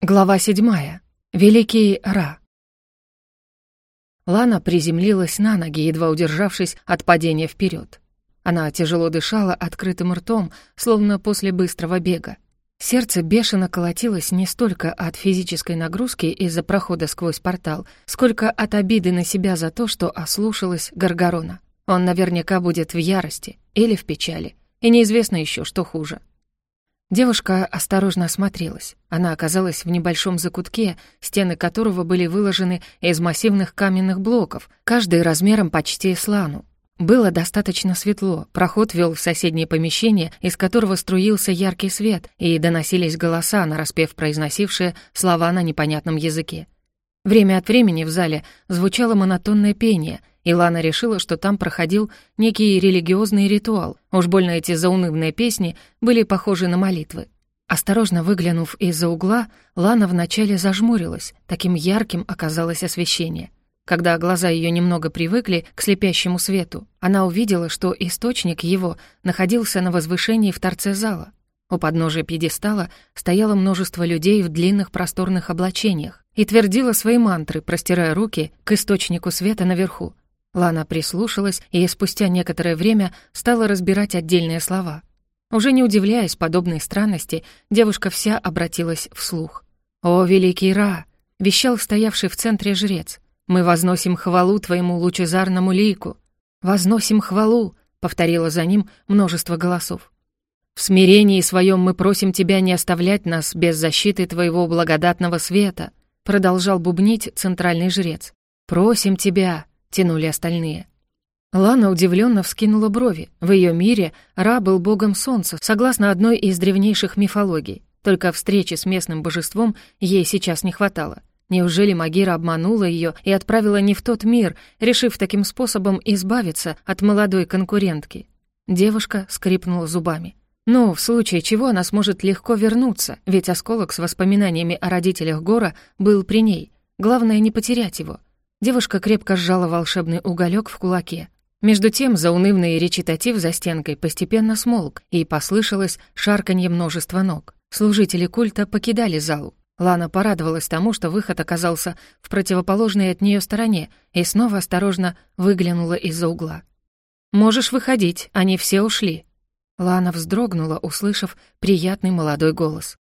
Глава седьмая. Великий Ра. Лана приземлилась на ноги, едва удержавшись от падения вперед. Она тяжело дышала открытым ртом, словно после быстрого бега. Сердце бешено колотилось не столько от физической нагрузки из-за прохода сквозь портал, сколько от обиды на себя за то, что ослушалась Гаргарона. Он наверняка будет в ярости или в печали, и неизвестно еще, что хуже. Девушка осторожно осмотрелась. Она оказалась в небольшом закутке, стены которого были выложены из массивных каменных блоков, каждый размером почти с лану. Было достаточно светло, проход вел в соседнее помещение, из которого струился яркий свет, и доносились голоса, нараспев произносившие слова на непонятном языке. Время от времени в зале звучало монотонное пение, и Лана решила, что там проходил некий религиозный ритуал. Уж больно эти заунывные песни были похожи на молитвы. Осторожно выглянув из-за угла, Лана вначале зажмурилась, таким ярким оказалось освещение. Когда глаза ее немного привыкли к слепящему свету, она увидела, что источник его находился на возвышении в торце зала. У подножия пьедестала стояло множество людей в длинных просторных облачениях и твердило свои мантры, простирая руки к источнику света наверху. Лана прислушалась и спустя некоторое время стала разбирать отдельные слова. Уже не удивляясь подобной странности, девушка вся обратилась вслух. «О, великий Ра!» — вещал стоявший в центре жрец. «Мы возносим хвалу твоему лучезарному лику!» «Возносим хвалу!» — повторило за ним множество голосов. «В смирении своем мы просим тебя не оставлять нас без защиты твоего благодатного света», — продолжал бубнить центральный жрец. «Просим тебя!» — тянули остальные. Лана удивленно вскинула брови. В ее мире Ра был богом солнца, согласно одной из древнейших мифологий. Только встречи с местным божеством ей сейчас не хватало. Неужели Магира обманула ее и отправила не в тот мир, решив таким способом избавиться от молодой конкурентки? Девушка скрипнула зубами. Ну, в случае чего она сможет легко вернуться, ведь осколок с воспоминаниями о родителях Гора был при ней. Главное не потерять его. Девушка крепко сжала волшебный уголек в кулаке. Между тем заунывный речитатив за стенкой постепенно смолк, и послышалось шарканье множества ног. Служители культа покидали залу. Лана порадовалась тому, что выход оказался в противоположной от нее стороне, и снова осторожно выглянула из-за угла. «Можешь выходить, они все ушли». Лана вздрогнула, услышав приятный молодой голос.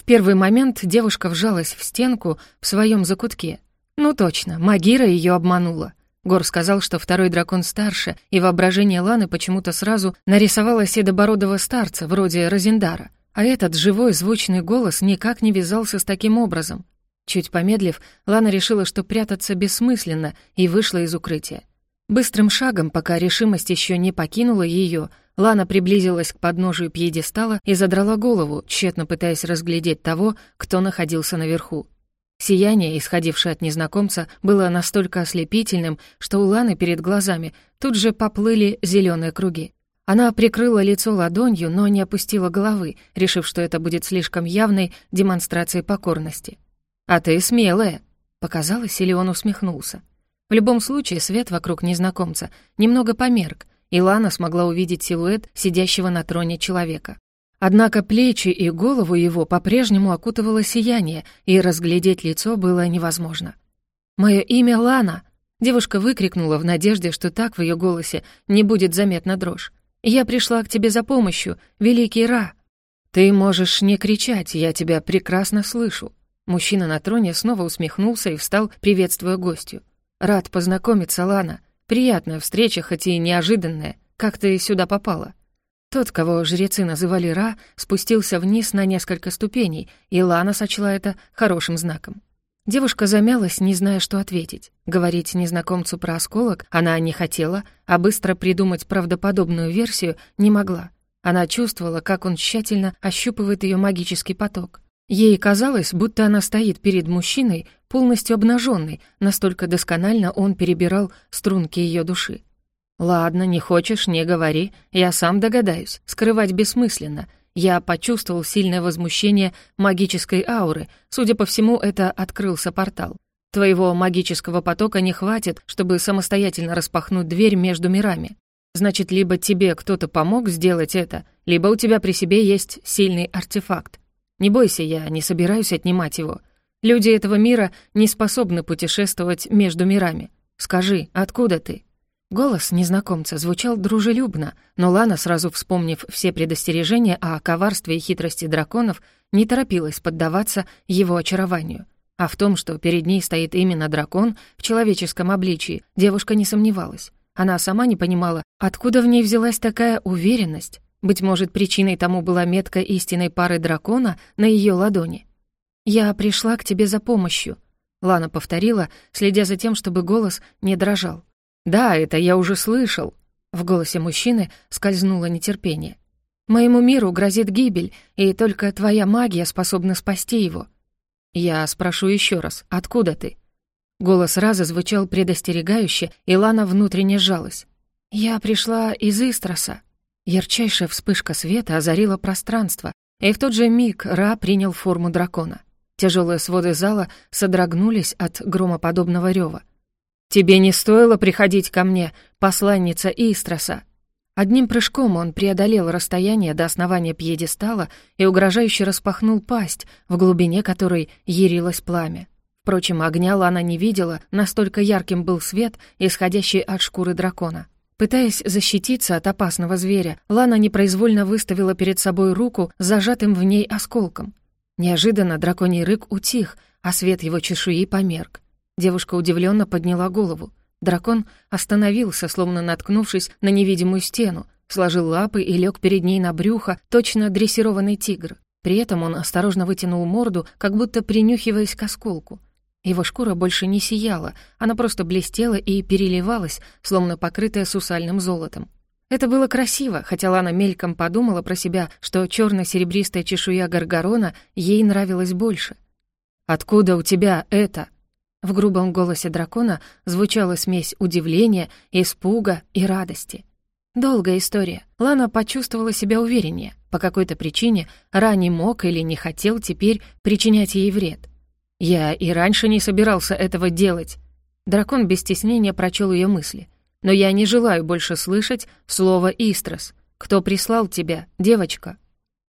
В первый момент девушка вжалась в стенку в своем закутке. Ну точно, Магира ее обманула. Гор сказал, что второй дракон старше, и воображение Ланы почему-то сразу нарисовало седобородого старца, вроде Розендара. А этот живой звучный голос никак не вязался с таким образом. Чуть помедлив, Лана решила, что прятаться бессмысленно, и вышла из укрытия. Быстрым шагом, пока решимость еще не покинула ее, Лана приблизилась к подножию пьедестала и задрала голову, тщетно пытаясь разглядеть того, кто находился наверху. Сияние, исходившее от незнакомца, было настолько ослепительным, что у Ланы перед глазами тут же поплыли зеленые круги. Она прикрыла лицо ладонью, но не опустила головы, решив, что это будет слишком явной демонстрацией покорности. «А ты смелая!» Показалось, или он усмехнулся. В любом случае, свет вокруг незнакомца немного померк, и Лана смогла увидеть силуэт сидящего на троне человека. Однако плечи и голову его по-прежнему окутывало сияние, и разглядеть лицо было невозможно. «Мое имя Лана!» Девушка выкрикнула в надежде, что так в ее голосе не будет заметна дрожь. «Я пришла к тебе за помощью, великий Ра!» «Ты можешь не кричать, я тебя прекрасно слышу». Мужчина на троне снова усмехнулся и встал, приветствуя гостью. «Рад познакомиться, Лана. Приятная встреча, хоть и неожиданная. Как ты сюда попала?» Тот, кого жрецы называли Ра, спустился вниз на несколько ступеней, и Лана сочла это хорошим знаком. Девушка замялась, не зная, что ответить. Говорить незнакомцу про осколок она не хотела, а быстро придумать правдоподобную версию не могла. Она чувствовала, как он тщательно ощупывает ее магический поток. Ей казалось, будто она стоит перед мужчиной, полностью обнаженной, настолько досконально он перебирал струнки ее души. «Ладно, не хочешь, не говори, я сам догадаюсь, скрывать бессмысленно. Я почувствовал сильное возмущение магической ауры, судя по всему, это открылся портал. Твоего магического потока не хватит, чтобы самостоятельно распахнуть дверь между мирами. Значит, либо тебе кто-то помог сделать это, либо у тебя при себе есть сильный артефакт. Не бойся, я не собираюсь отнимать его. Люди этого мира не способны путешествовать между мирами. Скажи, откуда ты?» Голос незнакомца звучал дружелюбно, но Лана, сразу вспомнив все предостережения о коварстве и хитрости драконов, не торопилась поддаваться его очарованию. А в том, что перед ней стоит именно дракон в человеческом обличии, девушка не сомневалась. Она сама не понимала, откуда в ней взялась такая уверенность. Быть может, причиной тому была метка истинной пары дракона на ее ладони. «Я пришла к тебе за помощью», — Лана повторила, следя за тем, чтобы голос не дрожал. «Да, это я уже слышал». В голосе мужчины скользнуло нетерпение. «Моему миру грозит гибель, и только твоя магия способна спасти его». «Я спрошу еще раз, откуда ты?» Голос Раза звучал предостерегающе, и Лана внутренне сжалась. «Я пришла из Истроса». Ярчайшая вспышка света озарила пространство, и в тот же миг Ра принял форму дракона. Тяжелые своды зала содрогнулись от громоподобного рева. «Тебе не стоило приходить ко мне, посланница Истроса!» Одним прыжком он преодолел расстояние до основания пьедестала и угрожающе распахнул пасть, в глубине которой ярилось пламя. Впрочем, огня Лана не видела, настолько ярким был свет, исходящий от шкуры дракона. Пытаясь защититься от опасного зверя, Лана непроизвольно выставила перед собой руку с зажатым в ней осколком. Неожиданно драконий рык утих, а свет его чешуи померк. Девушка удивленно подняла голову. Дракон остановился, словно наткнувшись на невидимую стену, сложил лапы и лег перед ней на брюхо, точно дрессированный тигр. При этом он осторожно вытянул морду, как будто принюхиваясь к осколку. Его шкура больше не сияла, она просто блестела и переливалась, словно покрытая сусальным золотом. Это было красиво, хотя Лана мельком подумала про себя, что черно серебристая чешуя Гаргарона ей нравилась больше. «Откуда у тебя это?» В грубом голосе дракона звучала смесь удивления, испуга и радости. Долгая история. Лана почувствовала себя увереннее. По какой-то причине Ра не мог или не хотел теперь причинять ей вред. «Я и раньше не собирался этого делать». Дракон без стеснения прочел ее мысли. «Но я не желаю больше слышать слово «Истрос». Кто прислал тебя, девочка?»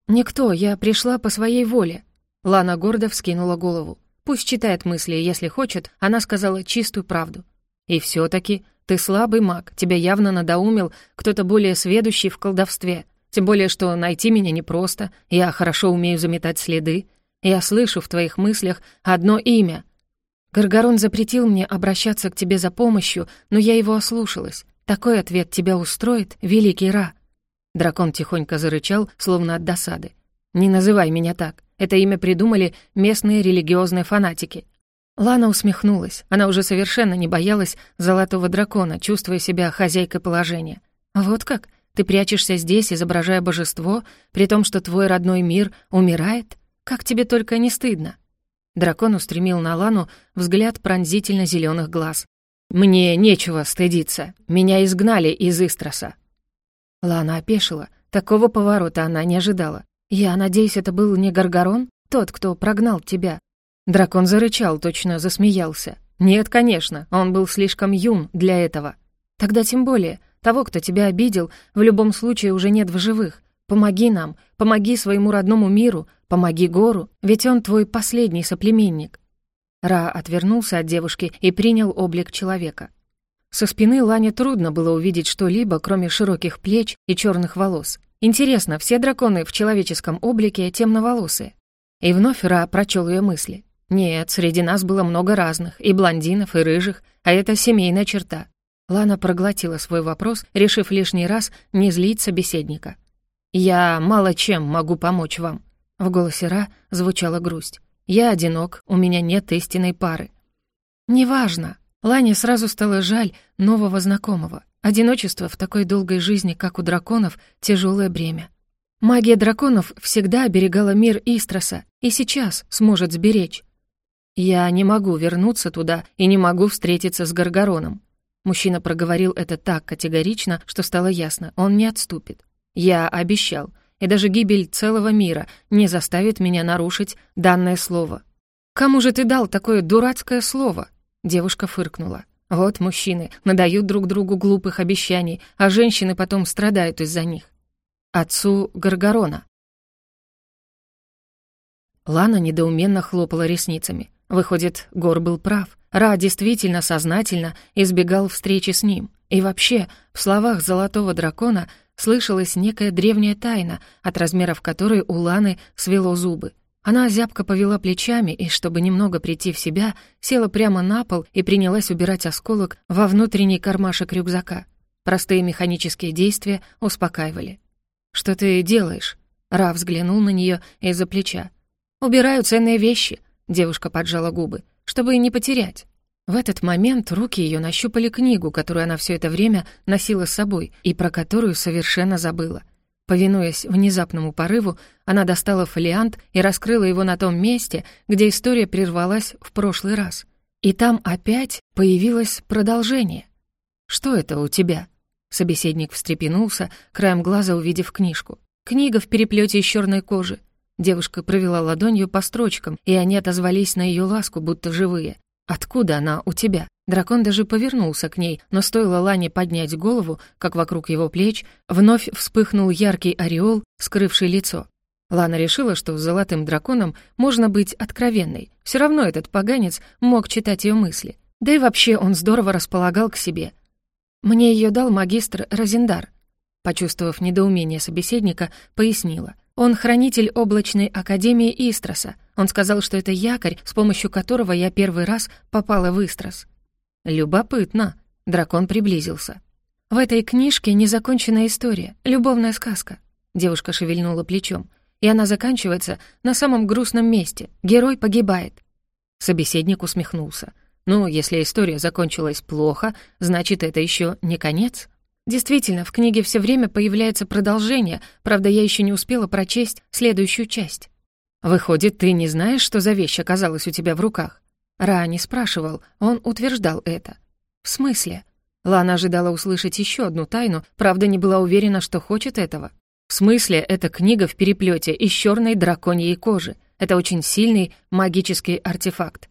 «Никто, я пришла по своей воле». Лана гордо вскинула голову. Пусть читает мысли, если хочет, она сказала чистую правду. И все таки ты слабый маг, тебя явно надоумил кто-то более сведущий в колдовстве. Тем более, что найти меня непросто, я хорошо умею заметать следы. Я слышу в твоих мыслях одно имя. Гаргарон запретил мне обращаться к тебе за помощью, но я его ослушалась. Такой ответ тебя устроит, великий Ра?» Дракон тихонько зарычал, словно от досады. «Не называй меня так. Это имя придумали местные религиозные фанатики. Лана усмехнулась. Она уже совершенно не боялась золотого дракона, чувствуя себя хозяйкой положения. «Вот как? Ты прячешься здесь, изображая божество, при том, что твой родной мир умирает? Как тебе только не стыдно?» Дракон устремил на Лану взгляд пронзительно зеленых глаз. «Мне нечего стыдиться. Меня изгнали из Истроса». Лана опешила. Такого поворота она не ожидала. «Я надеюсь, это был не Гаргарон? Тот, кто прогнал тебя?» Дракон зарычал, точно засмеялся. «Нет, конечно, он был слишком юн для этого. Тогда тем более, того, кто тебя обидел, в любом случае уже нет в живых. Помоги нам, помоги своему родному миру, помоги Гору, ведь он твой последний соплеменник». Ра отвернулся от девушки и принял облик человека. Со спины Лане трудно было увидеть что-либо, кроме широких плеч и черных волос. Интересно, все драконы в человеческом облике темноволосые? И вновь Ра прочел ее мысли. Нет, среди нас было много разных, и блондинов, и рыжих, а это семейная черта. Лана проглотила свой вопрос, решив лишний раз не злить собеседника. «Я мало чем могу помочь вам». В голосе Ра звучала грусть. «Я одинок, у меня нет истинной пары». «Неважно». Лане сразу стало жаль нового знакомого. Одиночество в такой долгой жизни, как у драконов, тяжелое бремя. Магия драконов всегда оберегала мир Истроса и сейчас сможет сберечь. «Я не могу вернуться туда и не могу встретиться с Гаргароном». Мужчина проговорил это так категорично, что стало ясно, он не отступит. «Я обещал, и даже гибель целого мира не заставит меня нарушить данное слово». «Кому же ты дал такое дурацкое слово?» Девушка фыркнула. Вот мужчины надают друг другу глупых обещаний, а женщины потом страдают из-за них. Отцу Гаргарона. Лана недоуменно хлопала ресницами. Выходит, Гор был прав. Ра действительно сознательно избегал встречи с ним. И вообще, в словах золотого дракона слышалась некая древняя тайна, от размеров которой у Ланы свело зубы. Она зябко повела плечами и, чтобы немного прийти в себя, села прямо на пол и принялась убирать осколок во внутренний кармашек рюкзака. Простые механические действия успокаивали. «Что ты делаешь?» Ра взглянул на нее из-за плеча. «Убираю ценные вещи», — девушка поджала губы, «чтобы не потерять». В этот момент руки ее нащупали книгу, которую она все это время носила с собой и про которую совершенно забыла. Повинуясь внезапному порыву, она достала фолиант и раскрыла его на том месте, где история прервалась в прошлый раз. И там опять появилось продолжение. «Что это у тебя?» Собеседник встрепенулся, краем глаза увидев книжку. Книга в переплете из черной кожи. Девушка провела ладонью по строчкам, и они отозвались на ее ласку, будто живые. «Откуда она у тебя?» Дракон даже повернулся к ней, но стоило Лане поднять голову, как вокруг его плеч вновь вспыхнул яркий ореол, скрывший лицо. Лана решила, что с золотым драконом можно быть откровенной. Все равно этот поганец мог читать ее мысли. Да и вообще он здорово располагал к себе. «Мне ее дал магистр Розендар», почувствовав недоумение собеседника, пояснила. Он хранитель облачной академии Истроса. Он сказал, что это якорь, с помощью которого я первый раз попала в Истрос. Любопытно. Дракон приблизился. В этой книжке незаконченная история, любовная сказка. Девушка шевельнула плечом. И она заканчивается на самом грустном месте. Герой погибает. Собеседник усмехнулся. «Ну, если история закончилась плохо, значит, это еще не конец?» Действительно, в книге все время появляется продолжение, правда, я еще не успела прочесть следующую часть. Выходит, ты не знаешь, что за вещь оказалась у тебя в руках? Ра не спрашивал, он утверждал это. В смысле? Лана ожидала услышать еще одну тайну, правда, не была уверена, что хочет этого. В смысле, эта книга в переплете из черной драконьей кожи. Это очень сильный магический артефакт.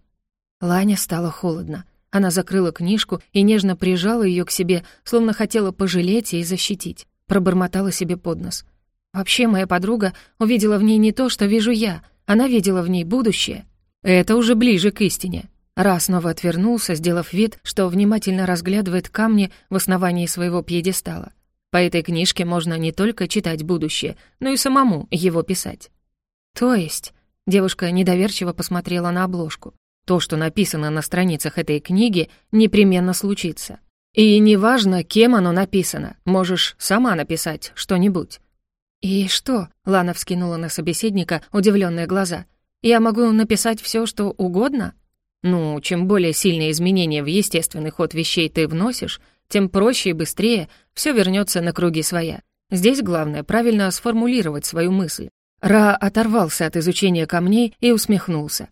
Лане стало холодно. Она закрыла книжку и нежно прижала ее к себе, словно хотела пожалеть и защитить. Пробормотала себе под нос. «Вообще, моя подруга увидела в ней не то, что вижу я. Она видела в ней будущее. Это уже ближе к истине». Раз снова отвернулся, сделав вид, что внимательно разглядывает камни в основании своего пьедестала. По этой книжке можно не только читать будущее, но и самому его писать. То есть... Девушка недоверчиво посмотрела на обложку. То, что написано на страницах этой книги, непременно случится. И неважно, кем оно написано, можешь сама написать что-нибудь. «И что?» — Лана вскинула на собеседника удивленные глаза. «Я могу написать все, что угодно?» «Ну, чем более сильные изменения в естественный ход вещей ты вносишь, тем проще и быстрее все вернется на круги своя. Здесь главное правильно сформулировать свою мысль». Ра оторвался от изучения камней и усмехнулся.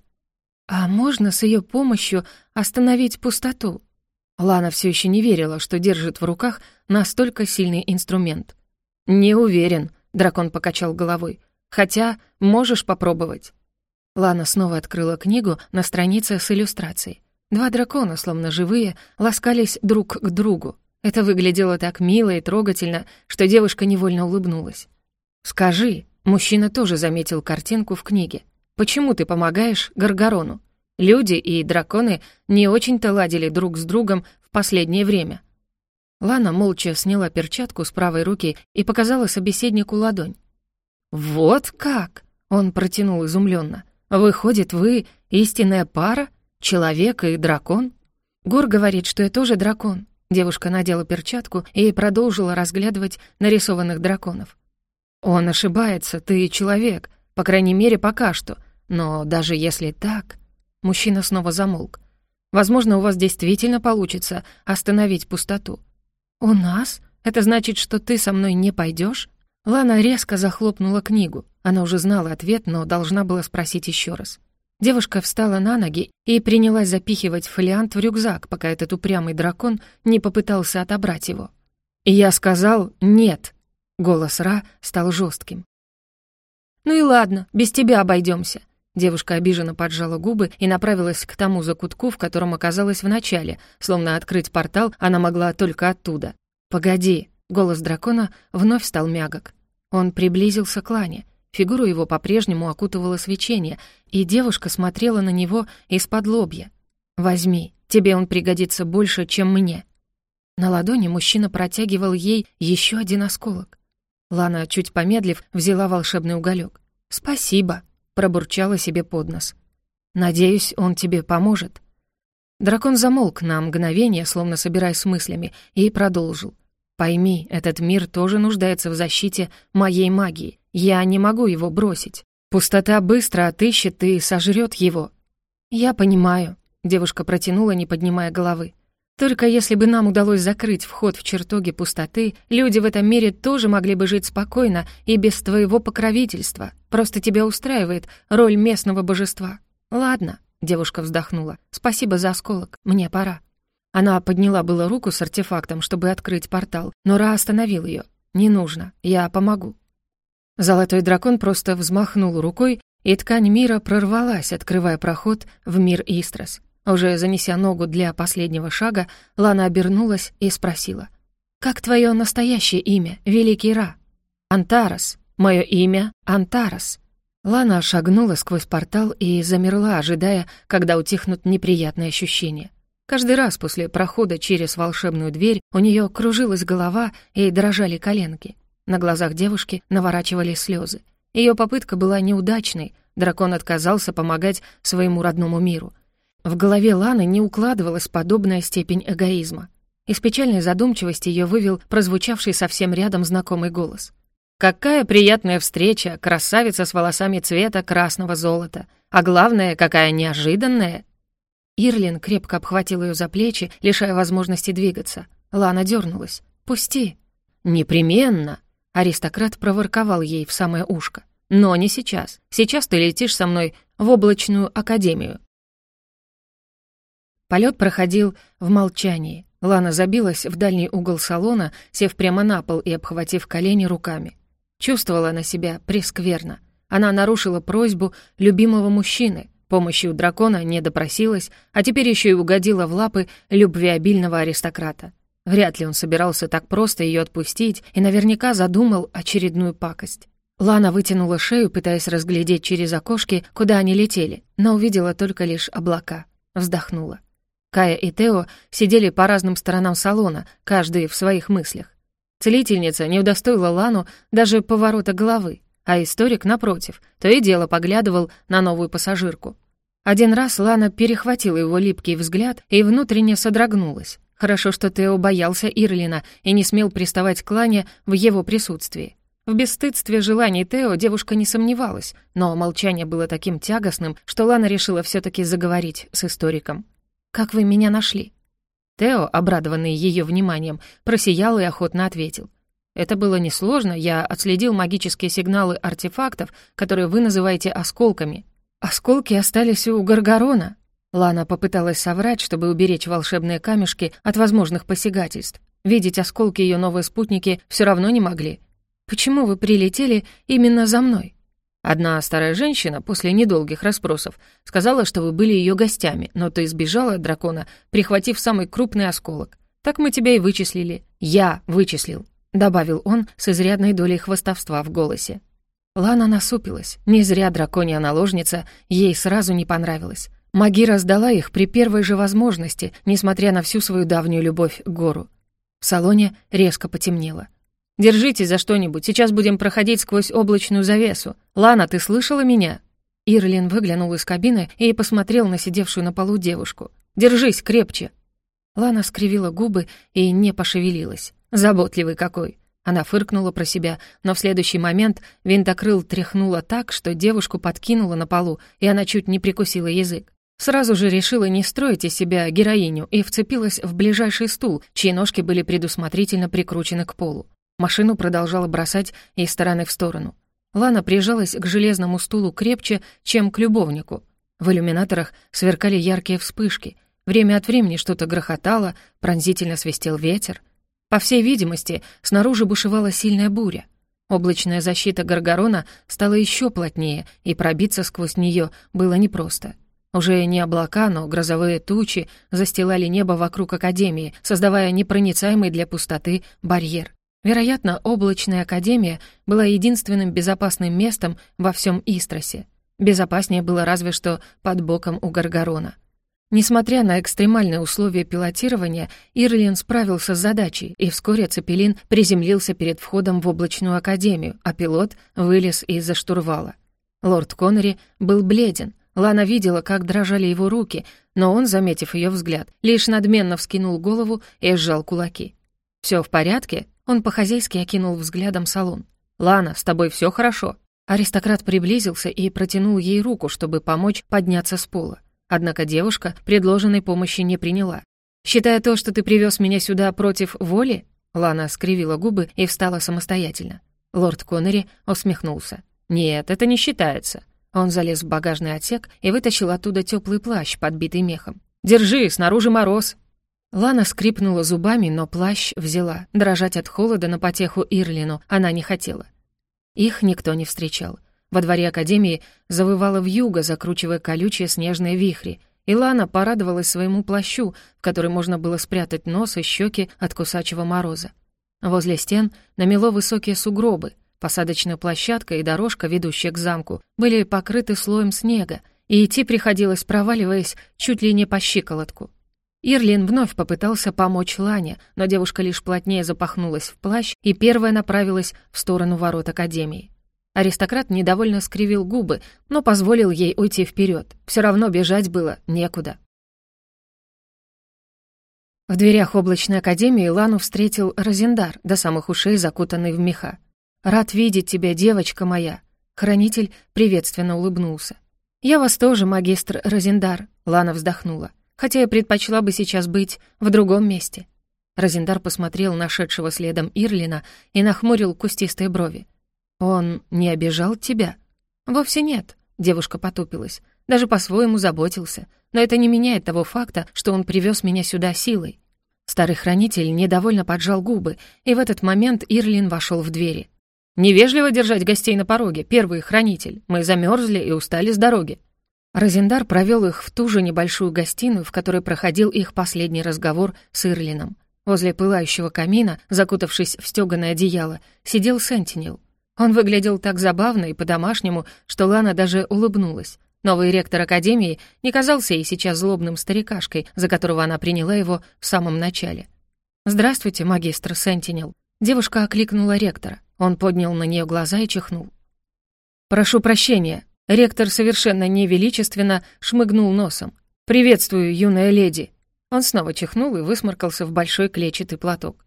«А можно с ее помощью остановить пустоту?» Лана все еще не верила, что держит в руках настолько сильный инструмент. «Не уверен», — дракон покачал головой. «Хотя можешь попробовать». Лана снова открыла книгу на странице с иллюстрацией. Два дракона, словно живые, ласкались друг к другу. Это выглядело так мило и трогательно, что девушка невольно улыбнулась. «Скажи», мужчина тоже заметил картинку в книге. Почему ты помогаешь Гаргарону? Люди и драконы не очень-то ладили друг с другом в последнее время». Лана молча сняла перчатку с правой руки и показала собеседнику ладонь. «Вот как!» — он протянул изумленно. «Выходит, вы истинная пара? Человек и дракон?» Гор говорит, что я тоже дракон. Девушка надела перчатку и продолжила разглядывать нарисованных драконов. «Он ошибается, ты человек, по крайней мере, пока что. Но даже если так... Мужчина снова замолк. Возможно, у вас действительно получится остановить пустоту. У нас? Это значит, что ты со мной не пойдешь? Лана резко захлопнула книгу. Она уже знала ответ, но должна была спросить еще раз. Девушка встала на ноги и принялась запихивать фолиант в рюкзак, пока этот упрямый дракон не попытался отобрать его. И я сказал «нет». Голос Ра стал жестким. «Ну и ладно, без тебя обойдемся. Девушка обиженно поджала губы и направилась к тому закутку, в котором оказалась в начале, словно открыть портал она могла только оттуда. «Погоди!» — голос дракона вновь стал мягок. Он приблизился к Лане. Фигуру его по-прежнему окутывало свечение, и девушка смотрела на него из-под лобья. «Возьми, тебе он пригодится больше, чем мне». На ладони мужчина протягивал ей еще один осколок. Лана, чуть помедлив, взяла волшебный уголек. «Спасибо», — пробурчала себе под нос. «Надеюсь, он тебе поможет». Дракон замолк на мгновение, словно собираясь с мыслями, и продолжил. «Пойми, этот мир тоже нуждается в защите моей магии. Я не могу его бросить. Пустота быстро отыщет и сожрет его». «Я понимаю», — девушка протянула, не поднимая головы. «Только если бы нам удалось закрыть вход в чертоги пустоты, люди в этом мире тоже могли бы жить спокойно и без твоего покровительства. Просто тебя устраивает роль местного божества. Ладно, Девушка вздохнула. «Спасибо за осколок. Мне пора». Она подняла было руку с артефактом, чтобы открыть портал, но Ра остановил ее. «Не нужно. Я помогу». Золотой дракон просто взмахнул рукой, и ткань мира прорвалась, открывая проход в мир Истрас. Уже занеся ногу для последнего шага, Лана обернулась и спросила. «Как твое настоящее имя, Великий Ра?» «Антарас. Мое имя Антарас», Лана шагнула сквозь портал и замерла, ожидая, когда утихнут неприятные ощущения. Каждый раз после прохода через волшебную дверь у нее кружилась голова и дрожали коленки. На глазах девушки наворачивались слезы. Ее попытка была неудачной, дракон отказался помогать своему родному миру. В голове Ланы не укладывалась подобная степень эгоизма. Из печальной задумчивости ее вывел прозвучавший совсем рядом знакомый голос. Какая приятная встреча, красавица с волосами цвета красного золота. А главное, какая неожиданная. Ирлин крепко обхватил ее за плечи, лишая возможности двигаться. Лана дернулась. «Пусти». «Непременно!» Аристократ проворковал ей в самое ушко. «Но не сейчас. Сейчас ты летишь со мной в облачную академию». Полет проходил в молчании. Лана забилась в дальний угол салона, сев прямо на пол и обхватив колени руками. Чувствовала она себя прескверно. Она нарушила просьбу любимого мужчины, помощи у дракона не допросилась, а теперь еще и угодила в лапы любвеобильного аристократа. Вряд ли он собирался так просто ее отпустить и наверняка задумал очередную пакость. Лана вытянула шею, пытаясь разглядеть через окошки, куда они летели, но увидела только лишь облака. Вздохнула. Кая и Тео сидели по разным сторонам салона, каждый в своих мыслях. Целительница не удостоила Лану даже поворота головы, а историк, напротив, то и дело поглядывал на новую пассажирку. Один раз Лана перехватила его липкий взгляд и внутренне содрогнулась. Хорошо, что Тео боялся Ирлина и не смел приставать к Лане в его присутствии. В бесстыдстве желаний Тео девушка не сомневалась, но молчание было таким тягостным, что Лана решила все таки заговорить с историком. «Как вы меня нашли?» Тео, обрадованный ее вниманием, просиял и охотно ответил. «Это было несложно, я отследил магические сигналы артефактов, которые вы называете осколками. Осколки остались у Гаргарона». Лана попыталась соврать, чтобы уберечь волшебные камешки от возможных посягательств. Видеть осколки ее новые спутники все равно не могли. «Почему вы прилетели именно за мной?» Одна старая женщина после недолгих расспросов сказала, что вы были ее гостями, но ты избежала от дракона, прихватив самый крупный осколок. Так мы тебя и вычислили. Я вычислил», — добавил он с изрядной долей хвостовства в голосе. Лана насупилась. Не зря драконья наложница ей сразу не понравилась. Магира сдала их при первой же возможности, несмотря на всю свою давнюю любовь к гору. В салоне резко потемнело. Держитесь за что-нибудь, сейчас будем проходить сквозь облачную завесу. Лана, ты слышала меня?» Ирлин выглянул из кабины и посмотрел на сидевшую на полу девушку. «Держись крепче!» Лана скривила губы и не пошевелилась. Заботливый какой. Она фыркнула про себя, но в следующий момент винтокрыл тряхнула так, что девушку подкинула на полу, и она чуть не прикусила язык. Сразу же решила не строить из себя героиню и вцепилась в ближайший стул, чьи ножки были предусмотрительно прикручены к полу. Машину продолжала бросать из стороны в сторону. Лана прижалась к железному стулу крепче, чем к любовнику. В иллюминаторах сверкали яркие вспышки. Время от времени что-то грохотало, пронзительно свистел ветер. По всей видимости, снаружи бушевала сильная буря. Облачная защита Гаргорона стала еще плотнее, и пробиться сквозь нее было непросто. Уже не облака, но грозовые тучи застилали небо вокруг Академии, создавая непроницаемый для пустоты барьер. Вероятно, облачная академия была единственным безопасным местом во всем Истросе. Безопаснее было разве что под боком у Гаргарона. Несмотря на экстремальные условия пилотирования, Ирлин справился с задачей, и вскоре Цепелин приземлился перед входом в облачную академию, а пилот вылез из-за штурвала. Лорд Коннери был бледен. Лана видела, как дрожали его руки, но он, заметив ее взгляд, лишь надменно вскинул голову и сжал кулаки. Все в порядке?» Он по-хозяйски окинул взглядом салон. «Лана, с тобой все хорошо?» Аристократ приблизился и протянул ей руку, чтобы помочь подняться с пола. Однако девушка предложенной помощи не приняла. «Считая то, что ты привез меня сюда против воли?» Лана скривила губы и встала самостоятельно. Лорд Коннери усмехнулся. «Нет, это не считается». Он залез в багажный отсек и вытащил оттуда теплый плащ, подбитый мехом. «Держи, снаружи мороз». Лана скрипнула зубами, но плащ взяла. Дрожать от холода на потеху Ирлину она не хотела. Их никто не встречал. Во дворе Академии завывала вьюга, закручивая колючие снежные вихри, и Лана порадовалась своему плащу, в который можно было спрятать нос и щеки от кусачего мороза. Возле стен намело высокие сугробы, посадочная площадка и дорожка, ведущая к замку, были покрыты слоем снега, и идти приходилось, проваливаясь чуть ли не по щиколотку. Ирлин вновь попытался помочь Лане, но девушка лишь плотнее запахнулась в плащ и первая направилась в сторону ворот Академии. Аристократ недовольно скривил губы, но позволил ей уйти вперед. Все равно бежать было некуда. В дверях облачной академии Лану встретил Розендар, до самых ушей закутанный в меха. «Рад видеть тебя, девочка моя!» Хранитель приветственно улыбнулся. «Я вас тоже, магистр Розендар», — Лана вздохнула. «Хотя я предпочла бы сейчас быть в другом месте». Розендар посмотрел на шедшего следом Ирлина и нахмурил кустистые брови. «Он не обижал тебя?» «Вовсе нет», — девушка потупилась. «Даже по-своему заботился. Но это не меняет того факта, что он привез меня сюда силой». Старый хранитель недовольно поджал губы, и в этот момент Ирлин вошел в двери. «Невежливо держать гостей на пороге, первый хранитель. Мы замерзли и устали с дороги». Розендар провел их в ту же небольшую гостиную, в которой проходил их последний разговор с Ирлином. Возле пылающего камина, закутавшись в стёганое одеяло, сидел Сентинел. Он выглядел так забавно и по-домашнему, что Лана даже улыбнулась. Новый ректор Академии не казался ей сейчас злобным старикашкой, за которого она приняла его в самом начале. «Здравствуйте, магистр Сентинел». Девушка окликнула ректора. Он поднял на нее глаза и чихнул. «Прошу прощения». Ректор совершенно невеличественно шмыгнул носом. «Приветствую, юная леди». Он снова чихнул и высморкался в большой клетчатый платок.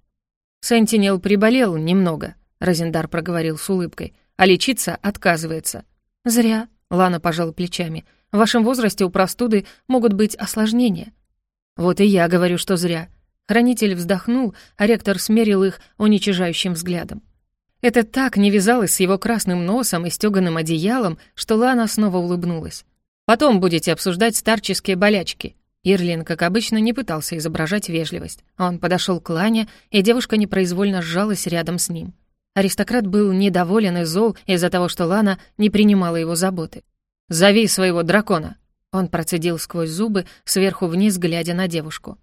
Сентинел приболел немного. Розендар проговорил с улыбкой, а лечиться отказывается. «Зря», — Лана пожала плечами. «В вашем возрасте у простуды могут быть осложнения». «Вот и я говорю, что зря». Хранитель вздохнул, а ректор смерил их уничижающим взглядом. Это так не вязалось с его красным носом и стёганым одеялом, что Лана снова улыбнулась. «Потом будете обсуждать старческие болячки». Ирлин, как обычно, не пытался изображать вежливость. Он подошел к Лане, и девушка непроизвольно сжалась рядом с ним. Аристократ был недоволен и зол из-за того, что Лана не принимала его заботы. «Зови своего дракона!» Он процедил сквозь зубы, сверху вниз, глядя на девушку.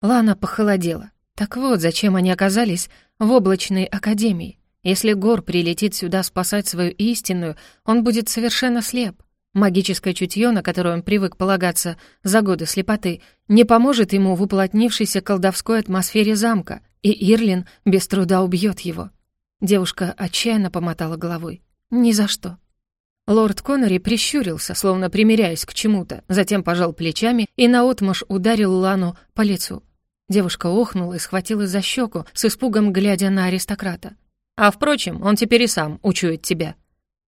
Лана похолодела. Так вот, зачем они оказались в облачной академии. Если Гор прилетит сюда спасать свою истинную, он будет совершенно слеп. Магическое чутье, на которое он привык полагаться за годы слепоты, не поможет ему в уплотнившейся колдовской атмосфере замка, и Ирлин без труда убьет его. Девушка отчаянно помотала головой. «Ни за что». Лорд Коннери прищурился, словно примиряясь к чему-то, затем пожал плечами и наотмашь ударил Лану по лицу. Девушка охнула и схватилась за щеку, с испугом глядя на аристократа. «А впрочем, он теперь и сам учует тебя».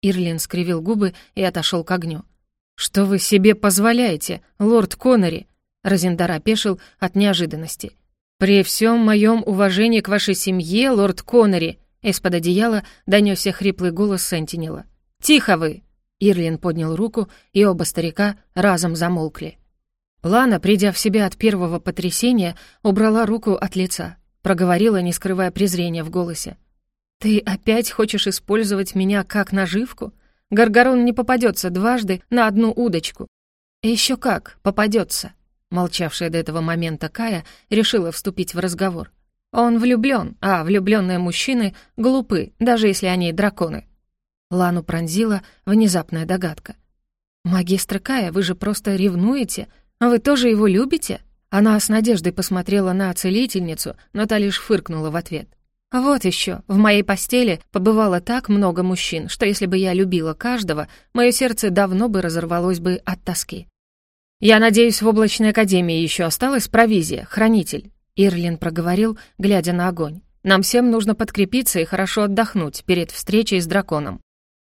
Ирлин скривил губы и отошел к огню. «Что вы себе позволяете, лорд Коннери?» Розендар опешил от неожиданности. «При всем моем уважении к вашей семье, лорд Коннери», из-под одеяла донёсся хриплый голос Сентинела. «Тихо вы!» Ирлин поднял руку, и оба старика разом замолкли. Лана, придя в себя от первого потрясения, убрала руку от лица, проговорила, не скрывая презрения в голосе. «Ты опять хочешь использовать меня как наживку? Гаргарон не попадется дважды на одну удочку». Еще как, попадется. Молчавшая до этого момента Кая решила вступить в разговор. Он влюблён, а влюблённые мужчины глупы, даже если они драконы. Лану пронзила внезапная догадка. «Магистр Кая, вы же просто ревнуете? Вы тоже его любите?» Она с надеждой посмотрела на целительницу, но та лишь фыркнула в ответ. «Вот еще, в моей постели побывало так много мужчин, что если бы я любила каждого, мое сердце давно бы разорвалось бы от тоски». «Я надеюсь, в облачной академии еще осталась провизия, хранитель», Ирлин проговорил, глядя на огонь. «Нам всем нужно подкрепиться и хорошо отдохнуть перед встречей с драконом».